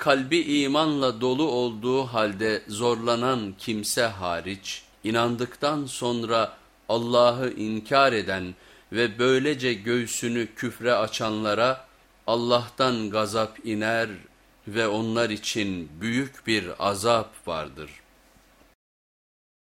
kalbi imanla dolu olduğu halde zorlanan kimse hariç, inandıktan sonra Allah'ı inkar eden ve böylece göğsünü küfre açanlara Allah'tan gazap iner ve onlar için büyük bir azap vardır.''